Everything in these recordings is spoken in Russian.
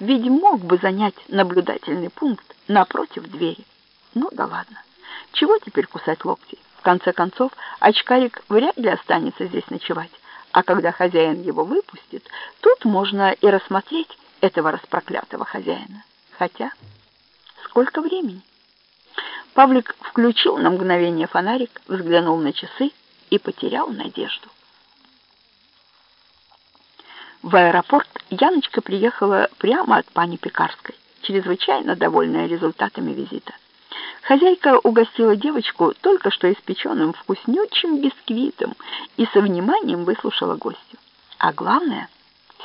ведь мог бы занять наблюдательный пункт напротив двери. Ну да ладно. Чего теперь кусать локти? В конце концов, очкарик вряд ли останется здесь ночевать. А когда хозяин его выпустит, тут можно и рассмотреть этого распроклятого хозяина. Хотя, сколько времени? Павлик включил на мгновение фонарик, взглянул на часы и потерял надежду. В аэропорт Яночка приехала прямо от пани Пекарской, чрезвычайно довольная результатами визита. Хозяйка угостила девочку только что испеченным вкуснючим бисквитом и со вниманием выслушала гостю. А главное,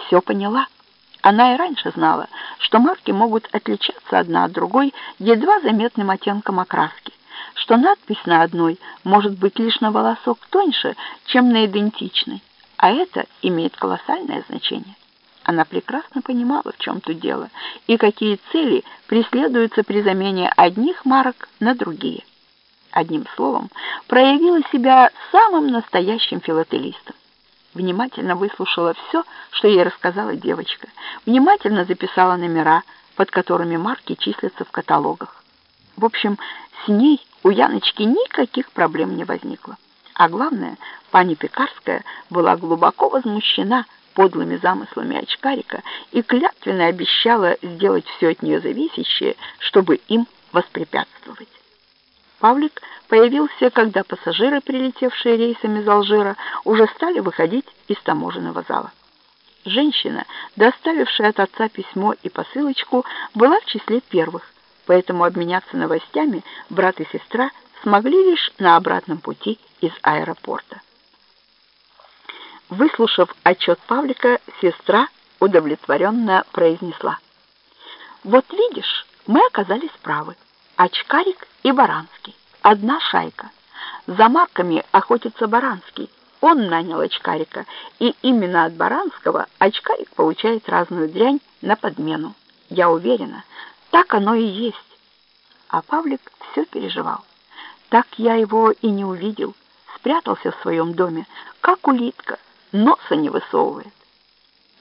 все поняла. Она и раньше знала, что марки могут отличаться одна от другой едва заметным оттенком окраски, что надпись на одной может быть лишь на волосок тоньше, чем на идентичной, а это имеет колоссальное значение. Она прекрасно понимала, в чем тут дело, и какие цели преследуются при замене одних марок на другие. Одним словом, проявила себя самым настоящим филателистом. Внимательно выслушала все, что ей рассказала девочка, внимательно записала номера, под которыми марки числятся в каталогах. В общем, с ней у Яночки никаких проблем не возникло. А главное, пани Пекарская была глубоко возмущена подлыми замыслами очкарика и клятвенно обещала сделать все от нее зависящее, чтобы им воспрепятствовать. Павлик появился, когда пассажиры, прилетевшие рейсами из Алжира, уже стали выходить из таможенного зала. Женщина, доставившая от отца письмо и посылочку, была в числе первых, поэтому обменяться новостями брат и сестра смогли лишь на обратном пути из аэропорта. Выслушав отчет Павлика, сестра удовлетворенно произнесла. «Вот видишь, мы оказались правы. Очкарик и Баранский. Одна шайка. За марками охотится Баранский. Он нанял очкарика, и именно от Баранского очкарик получает разную дрянь на подмену. Я уверена, так оно и есть». А Павлик все переживал. Так я его и не увидел. Спрятался в своем доме, как улитка, носа не высовывает.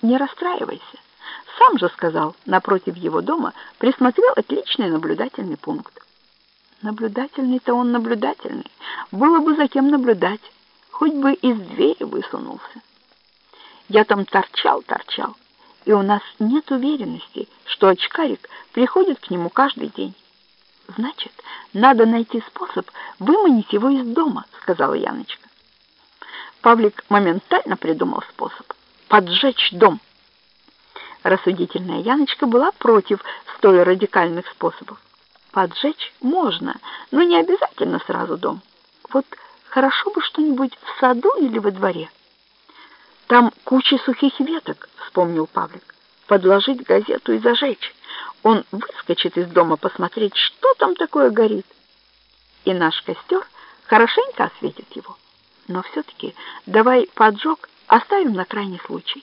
Не расстраивайся. Сам же сказал, напротив его дома присмотрел отличный наблюдательный пункт. Наблюдательный-то он наблюдательный. Было бы за кем наблюдать, хоть бы из двери высунулся. Я там торчал, торчал, и у нас нет уверенности, что очкарик приходит к нему каждый день. Значит, надо найти способ выманить его из дома, сказала Яночка. Павлик моментально придумал способ поджечь дом. Рассудительная Яночка была против столь радикальных способов. Поджечь можно, но не обязательно сразу дом. Вот хорошо бы что-нибудь в саду или во дворе. Там куча сухих веток, вспомнил Павлик. Подложить газету и зажечь. Он выскочит из дома посмотреть, что там такое горит. И наш костер хорошенько осветит его. Но все-таки давай поджог оставим на крайний случай.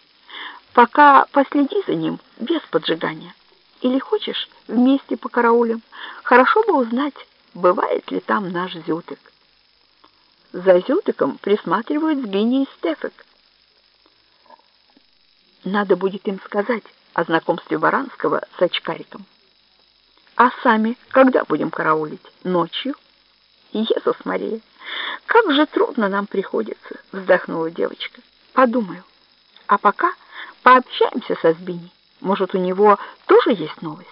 Пока последи за ним без поджигания. Или хочешь, вместе по караулям. Хорошо бы узнать, бывает ли там наш Зютык. За Зютыком присматривают Збини и Стефик. Надо будет им сказать о знакомстве Баранского с очкариком. А сами когда будем караулить? Ночью? Иисус Мария, как же трудно нам приходится, вздохнула девочка. Подумаю. А пока пообщаемся со Збиней. Может, у него тоже есть новости?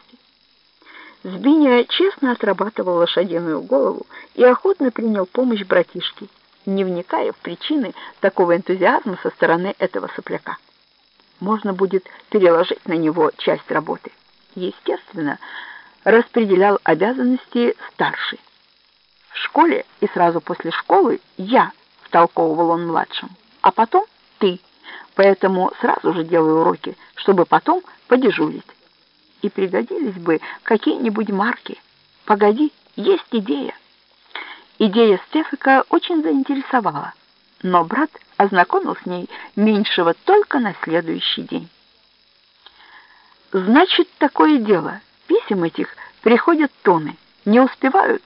Збиня честно отрабатывал лошадиную голову и охотно принял помощь братишки, не вникая в причины такого энтузиазма со стороны этого сопляка. Можно будет переложить на него часть работы. Естественно, распределял обязанности старший. Школе и сразу после школы я, втолковывал он младшим, а потом ты. Поэтому сразу же делаю уроки, чтобы потом подежурить. И пригодились бы какие-нибудь марки. Погоди, есть идея. Идея Стефика очень заинтересовала, но брат ознакомил с ней меньшего только на следующий день. Значит, такое дело. Писем этих приходят тоны, не успевают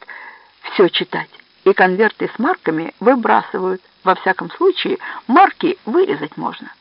все читать, и конверты с марками выбрасывают. Во всяком случае, марки вырезать можно.